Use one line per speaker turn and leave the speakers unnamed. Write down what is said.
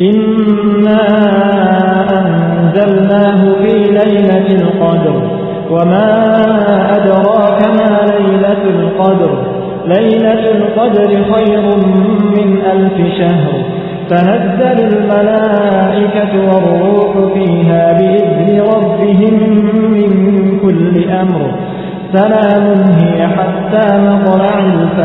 إنا أنزلناه في ليلة القدر وما أدراك ما ليلة القدر ليلة القدر خير من ألف شهر فنزل الملائكة والروح فيها بإذن ربهم من كل أمر سلام هي حتى مطلع الفجر